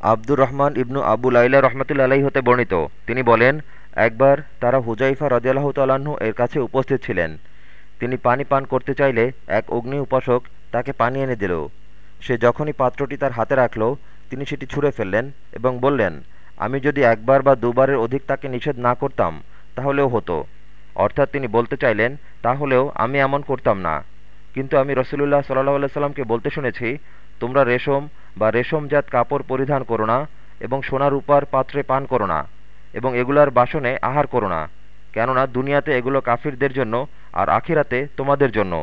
আব্দুর রহমান ইবনু আবু লাইলা রহমতুল্লা আলাহি হতে বর্ণিত। তিনি বলেন, একবার তারা হুজাইফা রদিয়াল্লাহ তাল্লাহ্ন এর কাছে উপস্থিত ছিলেন। তিনি পানি পান করতে চাইলে এক অগ্নি উপাসক তাকে পানি এনে দিল। সে যখনই পাত্রটি তার হাতে রাখল, তিনি সেটি ছুঁড়ে ফেললেন এবং বললেন, আমি যদি একবার বা দুবারের অধিক তাকে নিষেধ না করতাম, তাহলেও হতো। অর্থাৎ তিনি বলতে চাইলেন, তাহলেও আমি এমন করতাম না। কিন্তু আমি রসুলুল্লাহ সাল্লাহ সাল্লামকে বলতে শুনেছি, তোমরা রেশম বা রেশমজাত কাপড় পরিধান করো না এবং সোনা রূপার পাত্রে পান করো না এবং এগুলার বাসনে আহার করো না। কেননা দুনিয়াতে এগুলো কাফিরদের জন্য আর আখিরাতে তোমাদের জন্য।